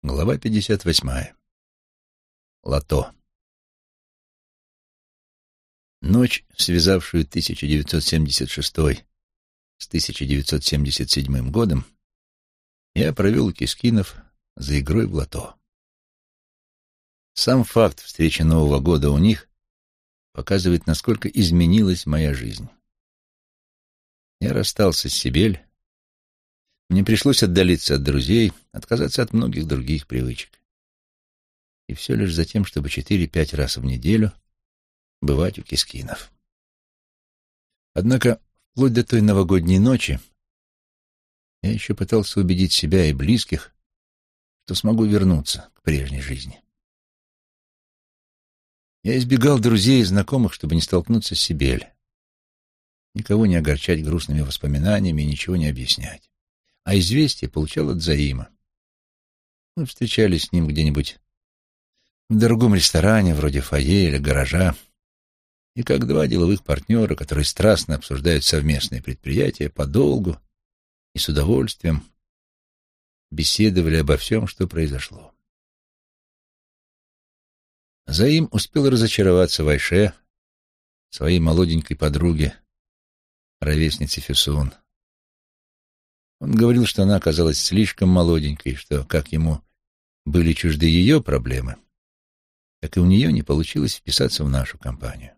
Глава 58. Лото. Ночь, связавшую 1976 с 1977 годом, я провел у Кискинов за игрой в лото. Сам факт встречи Нового года у них показывает, насколько изменилась моя жизнь. Я расстался с Сибель, мне пришлось отдалиться от друзей, отказаться от многих других привычек. И все лишь за тем, чтобы четыре-пять раз в неделю бывать у Кискинов. Однако вплоть до той новогодней ночи я еще пытался убедить себя и близких, что смогу вернуться к прежней жизни. Я избегал друзей и знакомых, чтобы не столкнуться с Сибель, никого не огорчать грустными воспоминаниями и ничего не объяснять а известие получал от Заима. Мы встречались с ним где-нибудь в дорогом ресторане, вроде фойе или гаража, и как два деловых партнера, которые страстно обсуждают совместные предприятия, подолгу и с удовольствием беседовали обо всем, что произошло. Заим успел разочароваться в Айше, своей молоденькой подруге, ровеснице Фессон. Он говорил, что она оказалась слишком молоденькой, что, как ему были чужды ее проблемы, так и у нее не получилось вписаться в нашу компанию.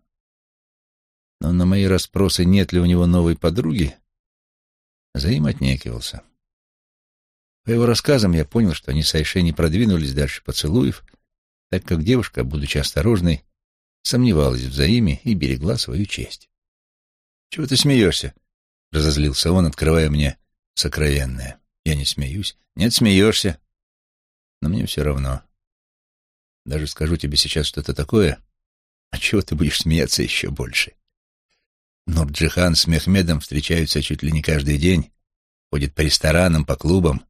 Но на мои расспросы, нет ли у него новой подруги, Заим отнекивался. По его рассказам я понял, что они с Айше не продвинулись дальше поцелуев, так как девушка, будучи осторожной, сомневалась в Заиме и берегла свою честь. «Чего ты смеешься?» — разозлился он, открывая мне сокровенное. Я не смеюсь. Нет, смеешься. Но мне все равно. Даже скажу тебе сейчас что-то такое, а чего ты будешь смеяться еще больше. Нурджихан с Мехмедом встречаются чуть ли не каждый день, ходит по ресторанам, по клубам.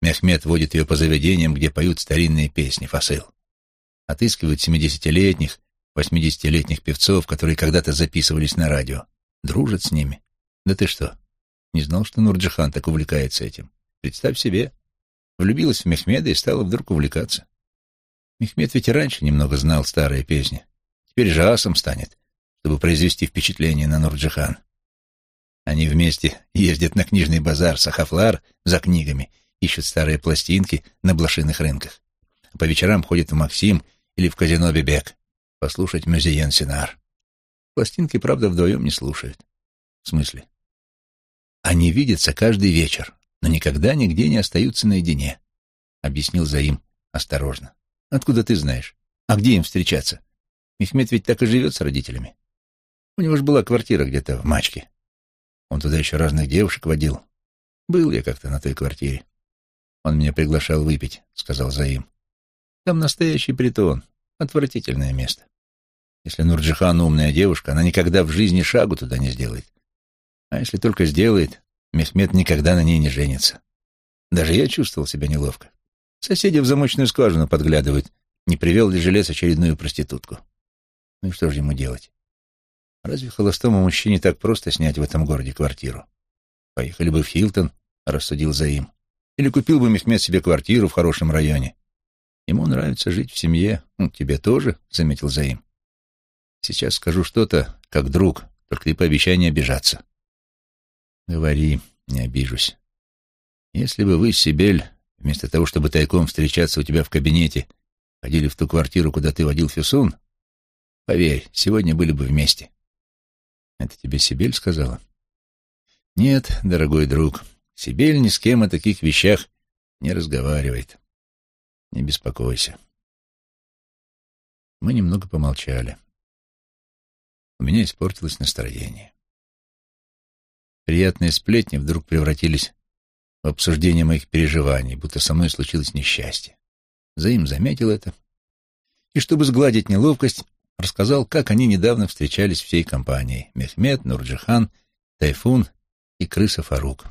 Мехмед водит ее по заведениям, где поют старинные песни, фасыл. Отыскивают семидесятилетних, восьмидесятилетних певцов, которые когда-то записывались на радио. Дружат с ними. Да ты что, не знал, что Нурджихан так увлекается этим. Представь себе, влюбилась в Мехмеда и стала вдруг увлекаться. Мехмед ведь и раньше немного знал старые песни. Теперь же асом станет, чтобы произвести впечатление на Нурджихан. Они вместе ездят на книжный базар Сахафлар за книгами, ищут старые пластинки на блошиных рынках. А по вечерам ходят в Максим или в казино Бебек послушать Мюзиен Синар. Пластинки, правда, вдвоем не слушают. В смысле? Они видятся каждый вечер, но никогда нигде не остаются наедине, — объяснил Заим осторожно. — Откуда ты знаешь? А где им встречаться? Мехмед ведь так и живет с родителями. У него же была квартира где-то в Мачке. Он туда еще разных девушек водил. Был я как-то на той квартире. Он меня приглашал выпить, — сказал Заим. Там настоящий притон, отвратительное место. Если Нурджихан умная девушка, она никогда в жизни шагу туда не сделает. А если только сделает, Мехмед никогда на ней не женится. Даже я чувствовал себя неловко. Соседи в замочную скважину подглядывают, не привел ли жилец очередную проститутку. Ну и что же ему делать? Разве холостому мужчине так просто снять в этом городе квартиру? Поехали бы в Хилтон, рассудил Заим. Или купил бы Мехмед себе квартиру в хорошем районе. Ему нравится жить в семье. Ну, тебе тоже, заметил Заим. Сейчас скажу что-то, как друг, только ты пообещай не обижаться. Говори, не обижусь. Если бы вы, Сибель, вместо того, чтобы тайком встречаться у тебя в кабинете, ходили в ту квартиру, куда ты водил Фюсун, поверь, сегодня были бы вместе. Это тебе Сибель сказала? Нет, дорогой друг, Сибель ни с кем о таких вещах не разговаривает. Не беспокойся. Мы немного помолчали. У меня испортилось настроение. Приятные сплетни вдруг превратились в обсуждение моих переживаний, будто со мной случилось несчастье. Заим заметил это и, чтобы сгладить неловкость, рассказал, как они недавно встречались всей компанией — Мехмед, Нурджихан, Тайфун и крыса Фарук.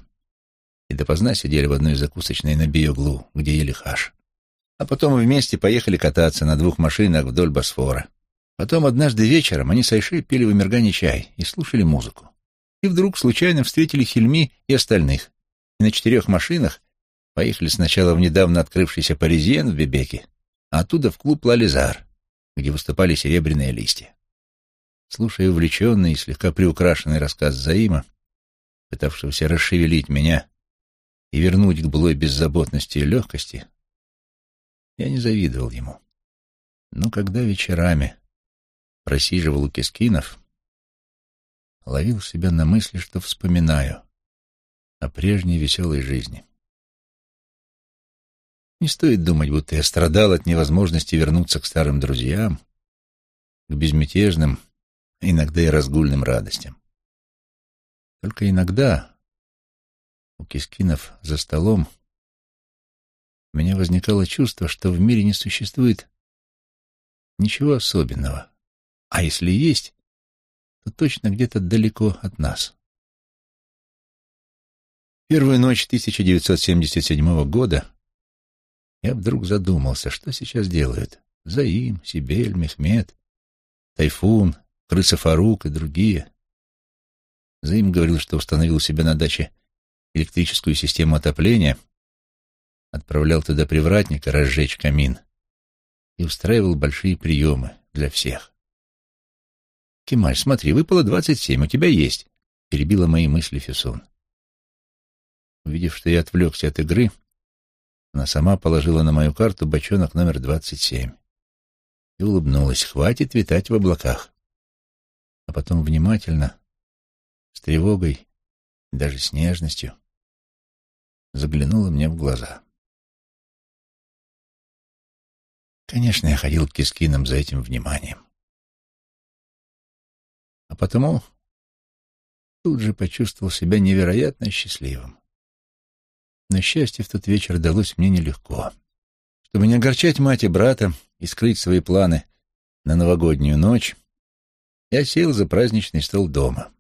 И допоздна сидели в одной закусочной на Биоглу, где ели хаш. А потом вместе поехали кататься на двух машинах вдоль Босфора. Потом однажды вечером они с Айшей пили в Эмергане чай и слушали музыку и вдруг случайно встретили Хельми и остальных. И на четырех машинах Поехали сначала в недавно открывшийся Паризиен в Бебеке, а оттуда в клуб «Лализар», где выступали серебряные листья. Слушая увлеченный и слегка приукрашенный рассказ Заима, пытавшегося расшевелить меня и вернуть к былой беззаботности и легкости, я не завидовал ему. Но когда вечерами просиживал у Кискинов, ловил себя на мысли, что вспоминаю о прежней веселой жизни. Не стоит думать, будто я страдал от невозможности вернуться к старым друзьям, к безмятежным, иногда и разгульным радостям. Только иногда у Кискинов за столом у меня возникало чувство, что в мире не существует ничего особенного, а если есть, то точно где-то далеко от нас. Первую ночь 1977 года я вдруг задумался, что сейчас делают Заим, Сибель, Мехмед, Тайфун, Крыса Фарук и другие. Заим говорил, что установил себе на даче электрическую систему отопления, отправлял туда привратника разжечь камин и устраивал большие приемы для всех. «Кемаль, смотри, выпало двадцать семь, у тебя есть», — перебила мои мысли Фессон. Увидев, что я отвлекся от игры, она сама положила на мою карту бочонок номер двадцать семь и улыбнулась. «Хватит витать в облаках». А потом внимательно, с тревогой, даже с нежностью, заглянула мне в глаза. Конечно, я ходил к Кискинам за этим вниманием. Потому тут же почувствовал себя невероятно счастливым. Но счастье в тот вечер далось мне нелегко. Чтобы не огорчать мать и брата и скрыть свои планы на новогоднюю ночь, я сел за праздничный стол дома.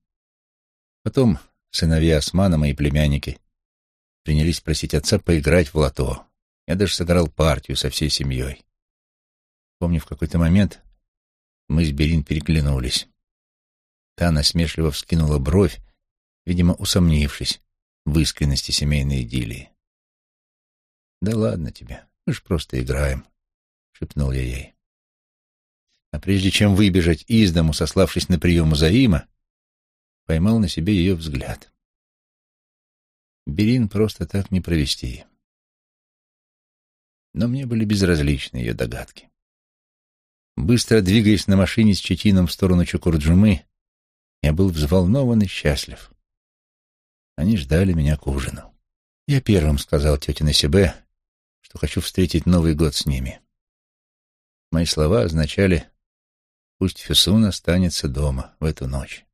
Потом сыновья Османа, мои племянники, принялись просить отца поиграть в лото. Я даже сыграл партию со всей семьей. Помню, в какой-то момент мы с Берин переглянулись. Та насмешливо вскинула бровь, видимо, усомнившись в искренности семейной идиллии. «Да ладно тебе, мы ж просто играем», — шепнул я ей. А прежде чем выбежать из дому, сославшись на прием Заима, поймал на себе ее взгляд. Берин просто так не провести. Но мне были безразличны ее догадки. Быстро двигаясь на машине с Четином в сторону Чукурджумы, я был взволнован и счастлив. Они ждали меня к ужину. Я первым сказал тете Насибе, что хочу встретить Новый год с ними. Мои слова означали «пусть Фесун останется дома в эту ночь».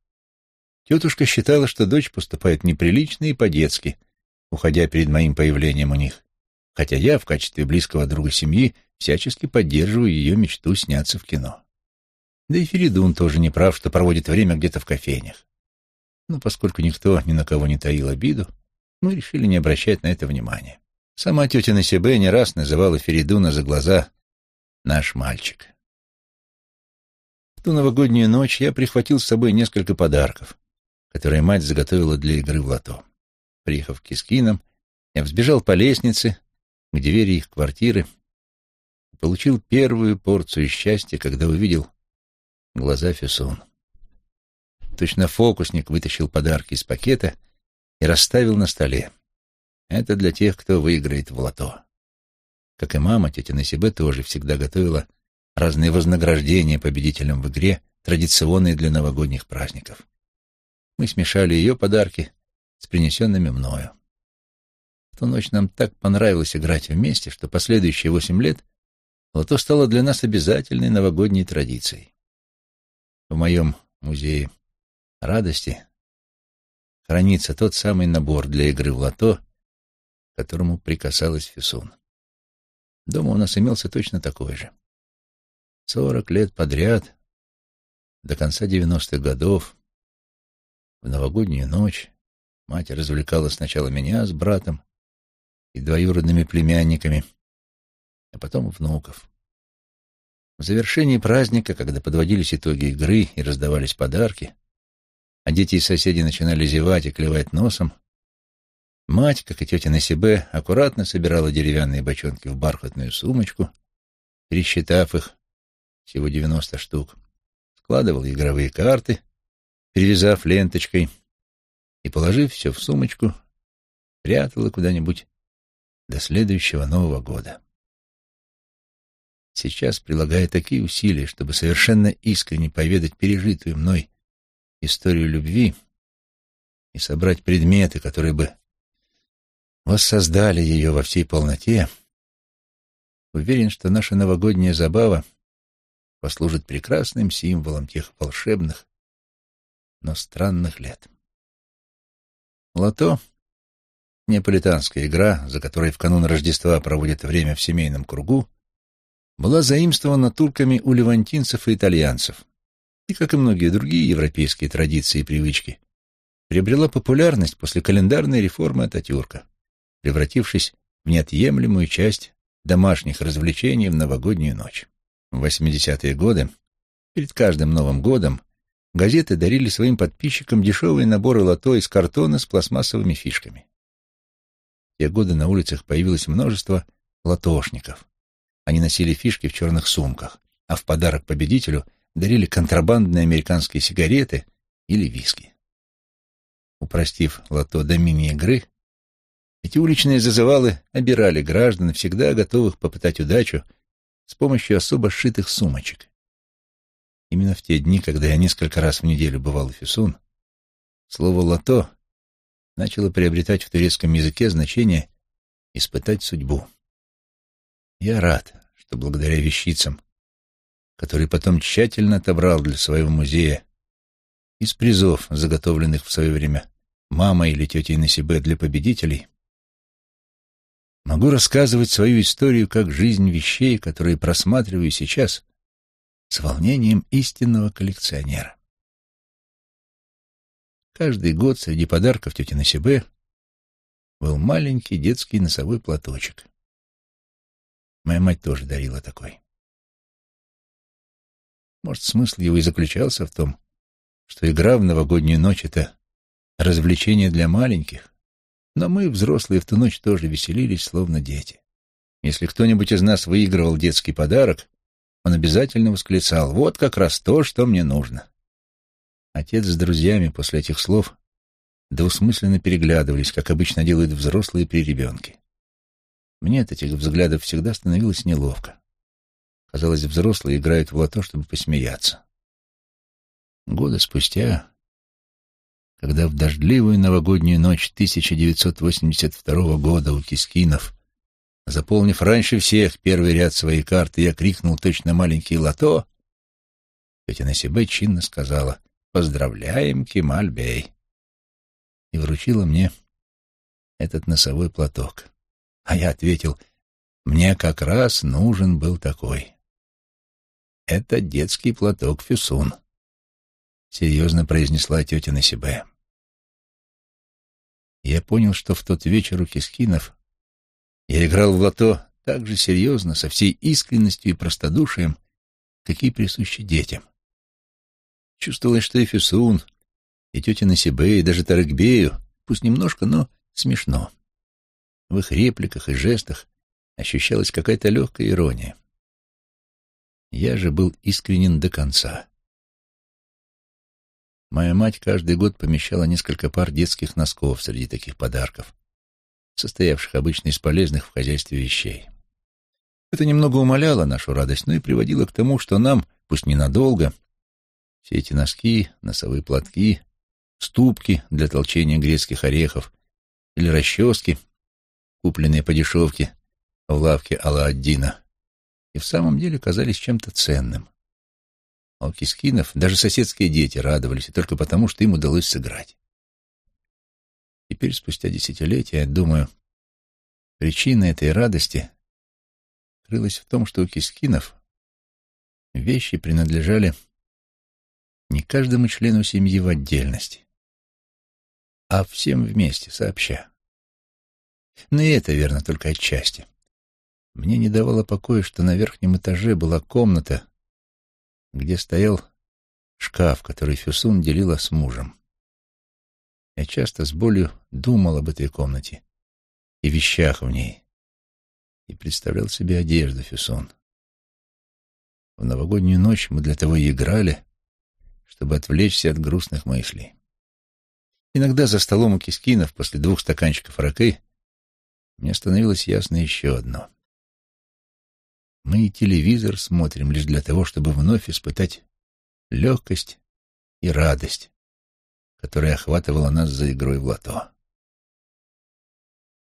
Тетушка считала, что дочь поступает неприлично и по-детски, уходя перед моим появлением у них, хотя я в качестве близкого друга семьи всячески поддерживаю ее мечту сняться в кино. Да и Феридун тоже не прав, что проводит время где-то в кофейнях. Но поскольку никто ни на кого не таил обиду, мы решили не обращать на это внимания. Сама тетя Насибе не раз называла Феридуна за глаза «наш мальчик». В ту новогоднюю ночь я прихватил с собой несколько подарков, которые мать заготовила для игры в лото. Приехав к Кискинам, я взбежал по лестнице к двери их квартиры и получил первую порцию счастья, когда увидел глаза Фессон. Точно фокусник вытащил подарки из пакета и расставил на столе. Это для тех, кто выиграет в лото. Как и мама, тетя Насибе тоже всегда готовила разные вознаграждения победителям в игре, традиционные для новогодних праздников. Мы смешали ее подарки с принесенными мною. В ту ночь нам так понравилось играть вместе, что последующие восемь лет лото стало для нас обязательной новогодней традицией. В моем музее радости хранится тот самый набор для игры в лото, к которому прикасалась Фисун. Дома у нас имелся точно такой же. Сорок лет подряд, до конца девяностых годов, в новогоднюю ночь мать развлекала сначала меня с братом и двоюродными племянниками, а потом внуков. В завершении праздника, когда подводились итоги игры и раздавались подарки, а дети и соседи начинали зевать и клевать носом, Мать, как и тетя Насибе, аккуратно собирала деревянные бочонки в бархатную сумочку, пересчитав их, всего девяносто штук, складывала игровые карты, перевязав ленточкой, и, положив все в сумочку, прятала куда-нибудь до следующего Нового года. Сейчас, прилагая такие усилия, чтобы совершенно искренне поведать пережитую мной историю любви и собрать предметы, которые бы воссоздали ее во всей полноте, уверен, что наша новогодняя забава послужит прекрасным символом тех волшебных, но странных лет. Лото — неаполитанская игра, за которой в канун Рождества проводят время в семейном кругу, была заимствована турками у левантинцев и итальянцев, и, как и многие другие европейские традиции и привычки, приобрела популярность после календарной реформы Ататюрка, превратившись в неотъемлемую часть домашних развлечений в новогоднюю ночь. В 80-е годы, перед каждым Новым годом, газеты дарили своим подписчикам дешевые наборы лото из картона с пластмассовыми фишками. В те годы на улицах появилось множество лотошников. Они носили фишки в черных сумках, а в подарок победителю дарили контрабандные американские сигареты или виски. Упростив лото до мини-игры, эти уличные зазывалы обирали граждан, всегда готовых попытать удачу с помощью особо сшитых сумочек. Именно в те дни, когда я несколько раз в неделю бывал в Фисун, слово «лото» начало приобретать в турецком языке значение «испытать судьбу». Я рад, что благодаря вещицам, которые потом тщательно отобрал для своего музея из призов, заготовленных в свое время мамой или тетей Насибе для победителей, могу рассказывать свою историю как жизнь вещей, которые просматриваю сейчас с волнением истинного коллекционера. Каждый год среди подарков тети Насибе был маленький детский носовой платочек. Моя мать тоже дарила такой. Может, смысл его и заключался в том, что игра в новогоднюю ночь — это развлечение для маленьких, но мы, взрослые, в ту ночь тоже веселились, словно дети. Если кто-нибудь из нас выигрывал детский подарок, он обязательно восклицал «Вот как раз то, что мне нужно». Отец с друзьями после этих слов двусмысленно переглядывались, как обычно делают взрослые при ребенке. Мне от этих взглядов всегда становилось неловко. Казалось, взрослые играют в лото, чтобы посмеяться. Годы спустя когда в дождливую новогоднюю ночь 1982 года у Кискинов, заполнив раньше всех первый ряд своей карты, я крикнул точно маленький лото, тетя Насибе чинно сказала «Поздравляем, Кемаль-бей!» и вручила мне этот носовой платок. А я ответил «Мне как раз нужен был такой». «Это детский платок Фюсун», — серьезно произнесла тетя Насибе я понял, что в тот вечер у Кискинов я играл в лото так же серьезно, со всей искренностью и простодушием, какие присущи детям. Чувствовалось, что и Фюсун, и тетя Насибе, и даже Тарык-бею, пусть немножко, но смешно. В их репликах и жестах ощущалась какая-то легкая ирония. Я же был искренен до конца. Моя мать каждый год помещала несколько пар детских носков среди таких подарков, состоявших обычно из полезных в хозяйстве вещей. Это немного умаляло нашу радость, но и приводило к тому, что нам, пусть ненадолго, все эти носки, носовые платки, ступки для толчения грецких орехов или расчески, купленные по дешевке в лавке Алааддина, и в самом деле казались чем-то ценным. А у Кискинов даже соседские дети радовались, и только потому, что им удалось сыграть. Теперь, спустя десятилетия, я думаю, причина этой радости крылась в том, что у Кискинов вещи принадлежали не каждому члену семьи в отдельности, а всем вместе, сообща. Но и это верно только отчасти. Мне не давало покоя, что на верхнем этаже была комната, где стоял шкаф, который Фюсун делила с мужем. Я часто с болью думал об этой комнате и вещах в ней, и представлял себе одежду Фюсон. В новогоднюю ночь мы для того и играли, чтобы отвлечься от грустных мыслей. Иногда за столом у Кискинов после двух стаканчиков ракы мне становилось ясно еще одно. Мы и телевизор смотрим лишь для того, чтобы вновь испытать легкость и радость, которая охватывала нас за игрой в лото.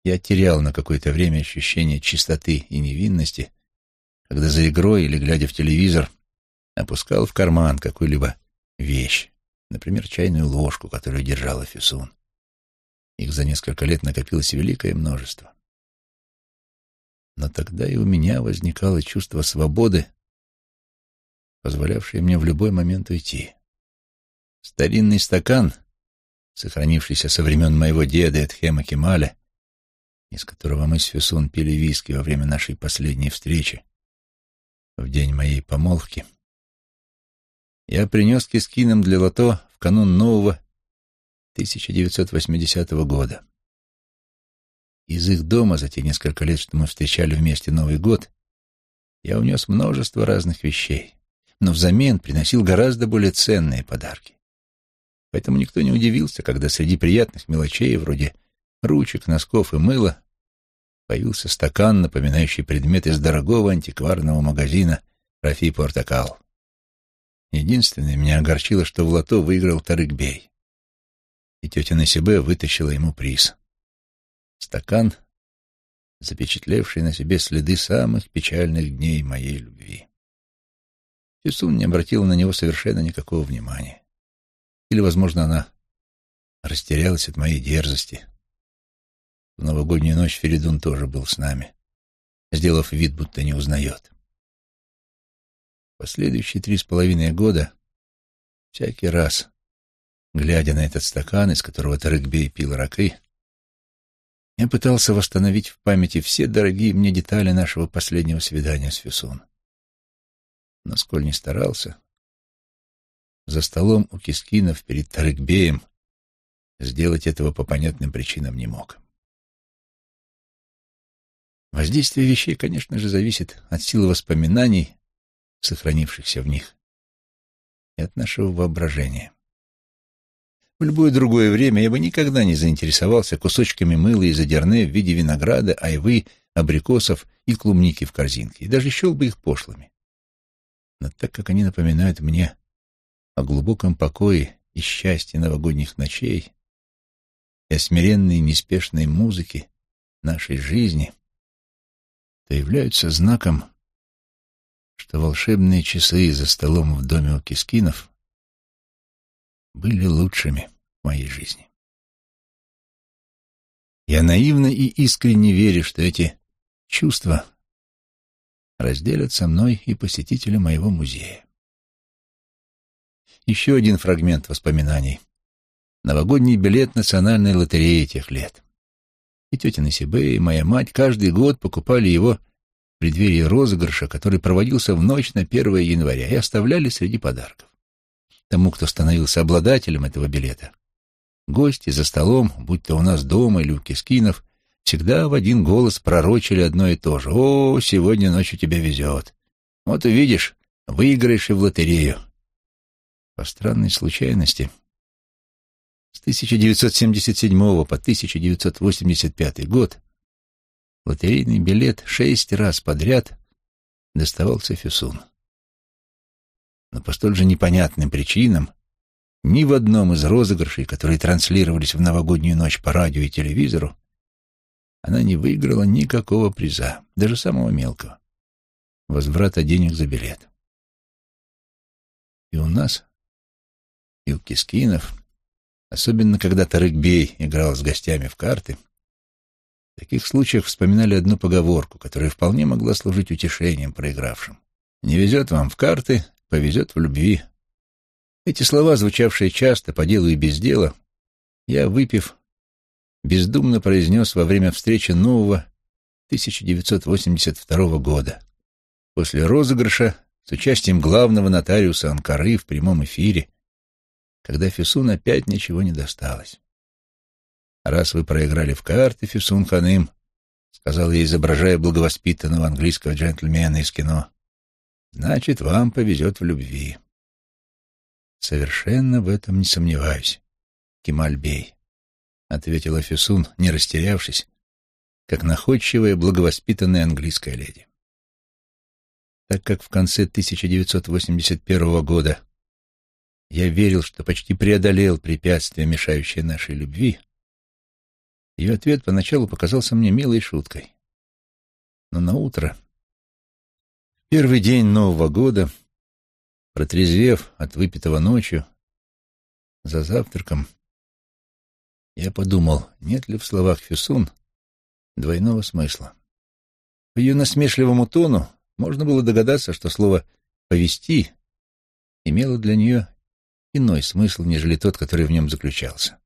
Я терял на какое-то время ощущение чистоты и невинности, когда за игрой или глядя в телевизор опускал в карман какую-либо вещь, например, чайную ложку, которую держала Фисун. Их за несколько лет накопилось великое множество. Но тогда и у меня возникало чувство свободы, позволявшее мне в любой момент уйти. Старинный стакан, сохранившийся со времен моего деда Эдхема Кемаля, из которого мы с Фюсун пили виски во время нашей последней встречи, в день моей помолвки, я принес кискинам для лото в канун нового 1980 года. Из их дома за те несколько лет, что мы встречали вместе Новый год, я унес множество разных вещей, но взамен приносил гораздо более ценные подарки. Поэтому никто не удивился, когда среди приятных мелочей, вроде ручек, носков и мыла, появился стакан, напоминающий предмет из дорогого антикварного магазина «Рафи Портакал». Единственное, меня огорчило, что в лото выиграл Тарык-бей, и тетя Насибе вытащила ему приз. Стакан, запечатлевший на себе следы самых печальных дней моей любви. Фисун не обратила на него совершенно никакого внимания. Или, возможно, она растерялась от моей дерзости. В новогоднюю ночь Феридун тоже был с нами, сделав вид, будто не узнает. Последующие три с половиной года, всякий раз, глядя на этот стакан, из которого Тарыкбей пил ракы, я пытался восстановить в памяти все дорогие мне детали нашего последнего свидания с Фюсон. Но сколь не старался, за столом у Кискинов перед Тарыкбеем сделать этого по понятным причинам не мог. Воздействие вещей, конечно же, зависит от силы воспоминаний, сохранившихся в них, и от нашего воображения. В любое другое время я бы никогда не заинтересовался кусочками мыла из одерне в виде винограда, айвы, абрикосов и клубники в корзинке, и даже счел бы их пошлыми. Но так как они напоминают мне о глубоком покое и счастье новогодних ночей и о смиренной неспешной музыке нашей жизни, то являются знаком что волшебные часы за столом в доме у Кискинов были лучшими в моей жизни. Я наивно и искренне верю, что эти чувства разделят со мной и посетители моего музея. Еще один фрагмент воспоминаний. Новогодний билет национальной лотереи тех лет. И тетя Насибе, и моя мать каждый год покупали его преддверии розыгрыша, который проводился в ночь на 1 января, и оставляли среди подарков. Тому, кто становился обладателем этого билета, гости за столом, будь то у нас дома или у Кискинов, всегда в один голос пророчили одно и то же. «О, сегодня ночью тебе везет. Вот увидишь, выиграешь и в лотерею». По странной случайности, с 1977 по 1985 год лотерейный билет шесть раз подряд доставался Фюсун. Но по столь же непонятным причинам ни в одном из розыгрышей, которые транслировались в новогоднюю ночь по радио и телевизору, она не выиграла никакого приза, даже самого мелкого — возврата денег за билет. И у нас, и у Кискинов, особенно когда Тарык-бей играл с гостями в карты — в таких случаях вспоминали одну поговорку, которая вполне могла служить утешением проигравшим. «Не везет вам в карты, повезет в любви». Эти слова, звучавшие часто по делу и без дела, я, выпив, бездумно произнес во время встречи нового 1982 года, после розыгрыша с участием главного нотариуса Анкары в прямом эфире, когда Фисун опять ничего не досталось. «Раз вы проиграли в карты, Фисун Ханым», — сказал я, изображая благовоспитанного английского джентльмена из кино, — «значит, вам повезет в любви». «Совершенно в этом не сомневаюсь, Кемальбей», — ответила Фисун, не растерявшись, как находчивая, благовоспитанная английская леди. Так как в конце 1981 года я верил, что почти преодолел препятствия, мешающие нашей любви, ее ответ поначалу показался мне милой шуткой. Но на утро, первый день Нового года, протрезвев от выпитого ночью, за завтраком, я подумал, нет ли в словах Фюсун двойного смысла. По ее насмешливому тону можно было догадаться, что слово «повести» имело для нее иной смысл, нежели тот, который в нем заключался,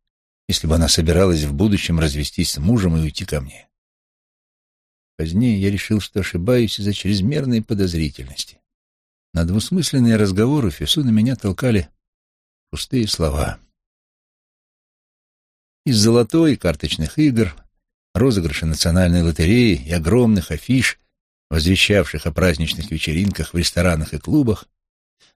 если бы она собиралась в будущем развестись с мужем и уйти ко мне. Позднее я решил, что ошибаюсь из-за чрезмерной подозрительности. На двусмысленные разговоры Фесу на меня толкали пустые слова. Из золотой карточных игр розыгрыши национальной лотереи и огромных афиш, возвещавших о праздничных вечеринках в ресторанах и клубах,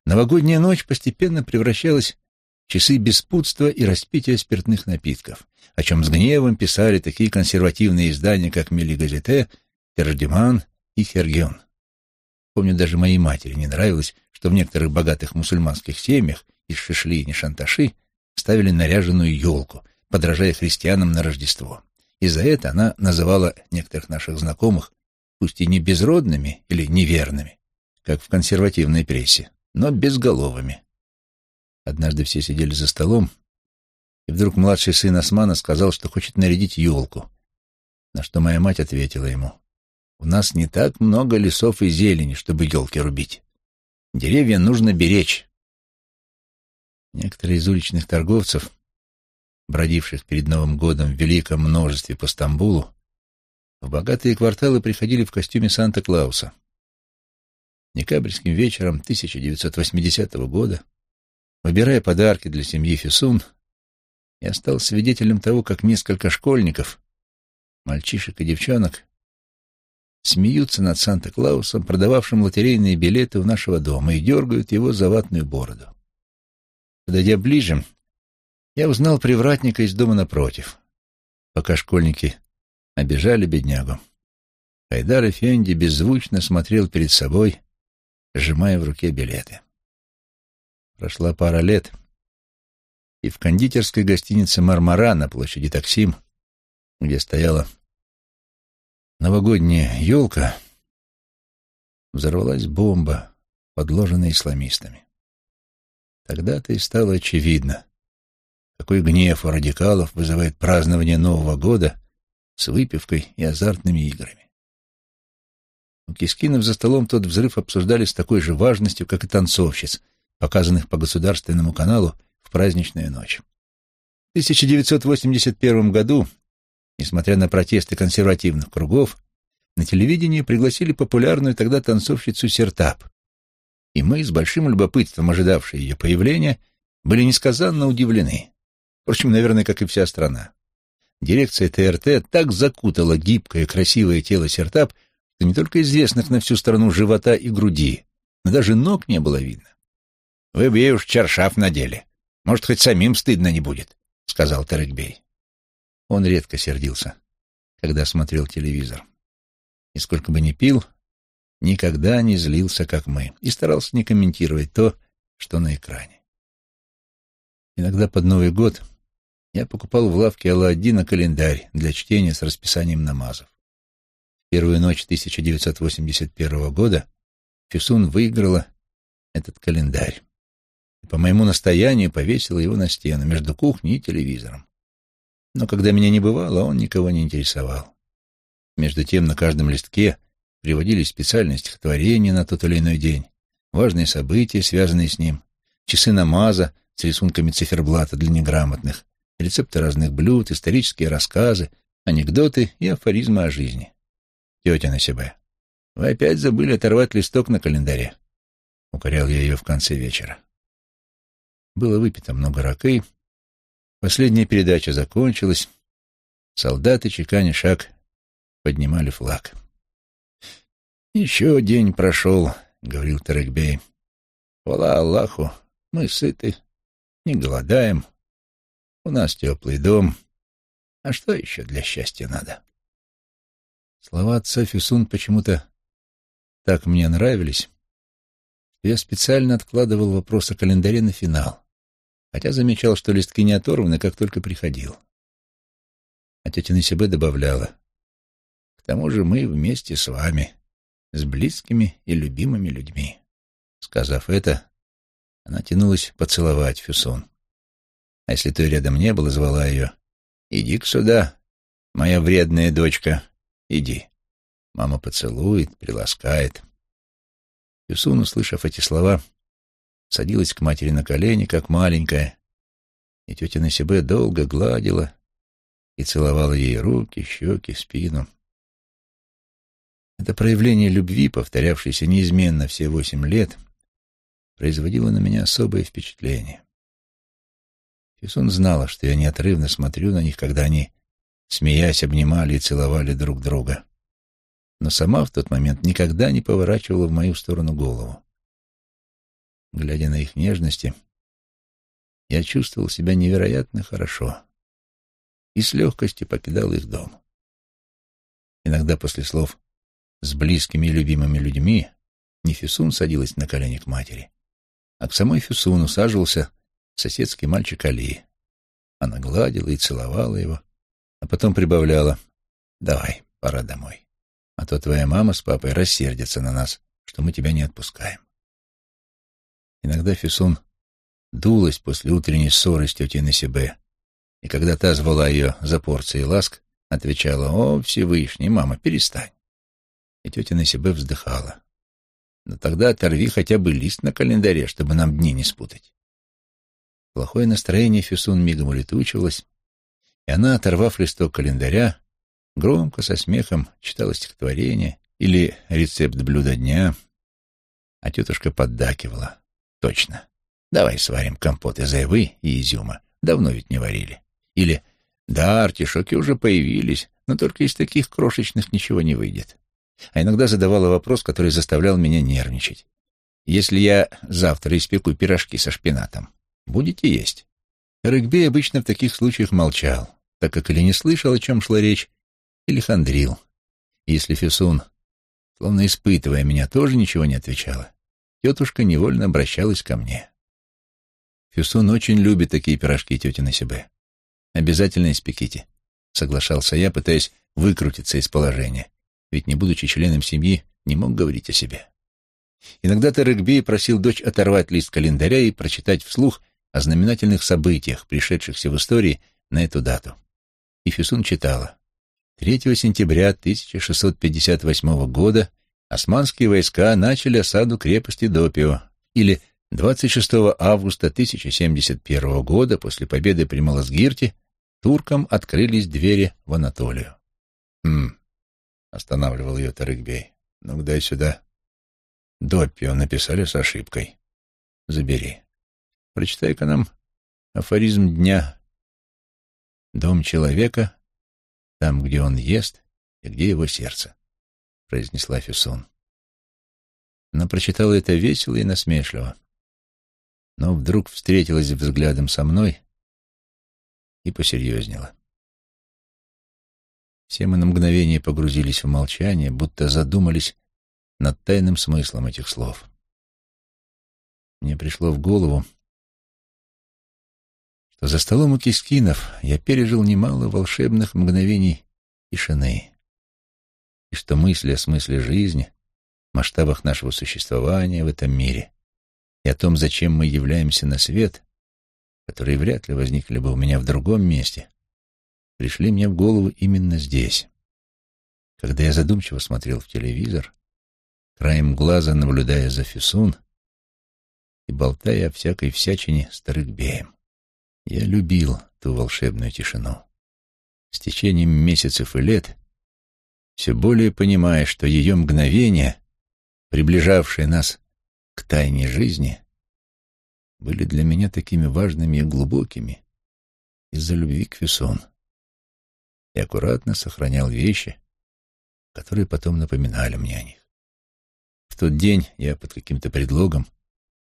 новогодняя ночь постепенно превращалась в часы беспутства и распития спиртных напитков, о чем с гневом писали такие консервативные издания, как «Мили Газете», «Тердеман» и «Хергион». Помню, даже моей матери не нравилось, что в некоторых богатых мусульманских семьях из шишли и нешанташи ставили наряженную елку, подражая христианам на Рождество и за это она называла некоторых наших знакомых, пусть и не безродными или неверными, как в консервативной прессе, но безголовыми. Однажды все сидели за столом, и вдруг младший сын Османа сказал, что хочет нарядить елку, на что моя мать ответила ему, «У нас не так много лесов и зелени, чтобы елки рубить. Деревья нужно беречь». Некоторые из уличных торговцев бродивших перед Новым годом в великом множестве по Стамбулу, в богатые кварталы приходили в костюме Санта-Клауса. Декабрьским вечером 1980 года, выбирая подарки для семьи Фисун, я стал свидетелем того, как несколько школьников, мальчишек и девчонок, смеются над Санта-Клаусом, продававшим лотерейные билеты у нашего дома, и дергают его за ватную бороду. Подойдя ближе, я узнал привратника из дома напротив, пока школьники обижали беднягу. Хайдар Эфенди беззвучно смотрел перед собой, сжимая в руке билеты. Прошла пара лет, и в кондитерской гостинице «Мармара» на площади Таксим, где стояла новогодняя елка, взорвалась бомба, подложенная исламистами. Тогда-то и стало очевидно, какой гнев у радикалов вызывает празднование Нового года с выпивкой и азартными играми. У Кискинов за столом тот взрыв обсуждали с такой же важностью, как и танцовщиц, показанных по государственному каналу в праздничную ночь. В 1981 году, несмотря на протесты консервативных кругов, на телевидении пригласили популярную тогда танцовщицу Сертап, и мы, с большим любопытством ожидавшие ее появления, были несказанно удивлены. Впрочем, наверное, как и вся страна. Дирекция ТРТ так закутала гибкое, красивое тело Сертап, что не только известных на всю страну живота и груди, но даже ног не было видно. «Вы бы ей уж чаршаф надели. Может, хоть самим стыдно не будет», — сказал Тарыкбей. Он редко сердился, когда смотрел телевизор. И сколько бы ни пил, никогда не злился, как мы, и старался не комментировать то, что на экране. Иногда под Новый год я покупал в лавке Алладина календарь для чтения с расписанием намазов. В первую ночь 1981 года Фисун выиграла этот календарь и по моему настоянию повесила его на стену между кухней и телевизором. Но когда меня не бывало, он никого не интересовал. Между тем на каждом листке приводились специальные стихотворения на тот или иной день, важные события, связанные с ним, часы намаза с рисунками циферблата для неграмотных, рецепты разных блюд, исторические рассказы, анекдоты и афоризмы о жизни. Тетя на себя. Вы опять забыли оторвать листок на календаре. Укорял я ее в конце вечера. Было выпито много ракы. Последняя передача закончилась, солдаты, чеканя шаг, поднимали флаг. «Еще день прошел», — говорил Тарекбей. «Хвала Аллаху, мы сыты, не голодаем, у нас теплый дом. А что еще для счастья надо?» Слова отца Фюсун почему-то так мне нравились, что я специально откладывал вопрос о календаре на финал, хотя замечал, что листки не оторваны, как только приходил. А тетя Насибе добавляла, «К тому же мы вместе с вами, с близкими и любимыми людьми». Сказав это, она тянулась поцеловать Фюсон. А если той рядом не было, звала ее, «Иди-ка сюда, моя вредная дочка, иди». Мама поцелует, приласкает. Юсун, услышав эти слова, садилась к матери на колени, как маленькая, и тетя Насибе долго гладила и целовала ей руки, щеки, спину. Это проявление любви, повторявшееся неизменно все восемь лет, производило на меня особое впечатление. Фисун знала, что я неотрывно смотрю на них, когда они, смеясь, обнимали и целовали друг друга но сама в тот момент никогда не поворачивала в мою сторону голову. Глядя на их нежности, я чувствовал себя невероятно хорошо и с легкостью покидал их дом. Иногда после слов «с близкими и любимыми людьми» не Фисун садилась на колени к матери, а к самой Фисун усаживался соседский мальчик Али. Она гладила и целовала его, а потом прибавляла «давай, пора домой» а то твоя мама с папой рассердятся на нас, что мы тебя не отпускаем. Иногда Фисун дулась после утренней ссоры с тетей Насибе, и когда та звала ее за порцией ласк, отвечала «О, Всевышний, мама, перестань». И тетя Насибе вздыхала. «Но тогда оторви хотя бы лист на календаре, чтобы нам дни не спутать». Плохое настроение Фисун мигом улетучивалось, и она, оторвав листок календаря, Громко, со смехом читала стихотворение или рецепт блюда дня, а тетушка поддакивала. Точно. Давай сварим компот из айвы и изюма. Давно ведь не варили. Или да, артишоки уже появились, но только из таких крошечных ничего не выйдет. А иногда задавала вопрос, который заставлял меня нервничать. Если я завтра испеку пирожки со шпинатом, будете есть? Рыгбей обычно в таких случаях молчал, так как или не слышал, о чем шла речь, или хандрил. Если Фисун, словно испытывая меня, тоже ничего не отвечала, тетушка невольно обращалась ко мне. Фисун очень любит такие пирожки тети на себе. Обязательно испеките, соглашался я, пытаясь выкрутиться из положения, ведь, не будучи членом семьи, не мог говорить о себе. Иногда Тарыкбей просил дочь оторвать лист календаря и прочитать вслух о знаменательных событиях, пришедшихся в истории на эту дату. И Фисун читала. 3 сентября 1658 года османские войска начали осаду крепости Допио, или 26 августа 1071 года после победы при Малазгирте туркам открылись двери в Анатолию. «Хм», — останавливал ее Тарыгбей, — «ну-ка дай сюда». «Допио написали с ошибкой. Забери. Прочитай-ка нам афоризм дня. Дом человека там, где он ест и где его сердце», — произнесла Фюсон. Она прочитала это весело и насмешливо, но вдруг встретилась взглядом со мной и посерьезнела. Все мы на мгновение погрузились в молчание, будто задумались над тайным смыслом этих слов. Мне пришло в голову, что за столом у Кискинов я пережил немало волшебных мгновений тишины, и что мысли о смысле жизни, масштабах нашего существования в этом мире и о том, зачем мы являемся на свет, которые вряд ли возникли бы у меня в другом месте, пришли мне в голову именно здесь, когда я задумчиво смотрел в телевизор, краем глаза наблюдая за Фисун и болтая о всякой всячине с Тарыкбеем. Я любил ту волшебную тишину. С течением месяцев и лет, все более понимая, что ее мгновения, приближавшие нас к тайне жизни, были для меня такими важными и глубокими из-за любви к Фюсон. и аккуратно сохранял вещи, которые потом напоминали мне о них. В тот день я под каким-то предлогом,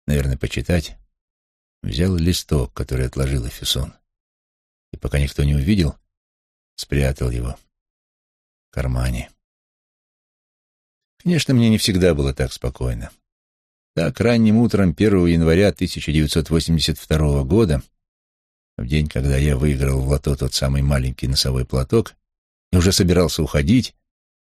наверное, почитать, взял листок, который отложил Эфесон, и пока никто не увидел, спрятал его кармане. Конечно, мне не всегда было так спокойно. Так, ранним утром 1 января 1982 года, в день, когда я выиграл в лото тот самый маленький носовой платок и уже собирался уходить,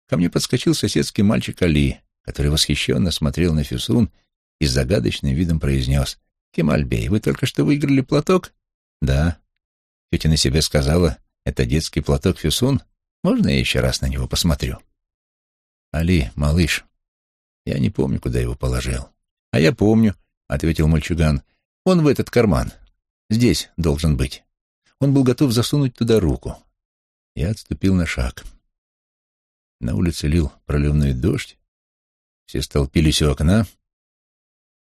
ко мне подскочил соседский мальчик Али, который восхищенно смотрел на Фюсун и с загадочным видом произнес «Кемальбей, вы только что выиграли платок?» «Да». Тетя на себе сказала «Это детский платок Фюсун? Можно я еще раз на него посмотрю?» «Али, малыш, я не помню, куда его положил». «А я помню», — ответил мальчуган. «Он в этот карман. Здесь должен быть». Он был готов засунуть туда руку. Я отступил на шаг. На улице лил проливной дождь, все столпились у окна,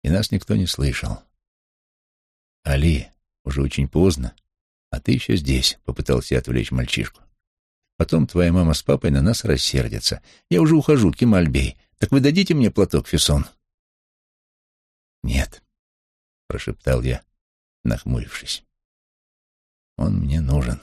и нас никто не слышал. «Али, уже очень поздно, а ты еще здесь», — попытался отвлечь мальчишку. «Потом твоя мама с папой на нас рассердятся. Я уже ухожу, Кемальбей. Так вы дадите мне платок, Фессон?» «Нет», — прошептал я, нахмурившись. «Он мне нужен».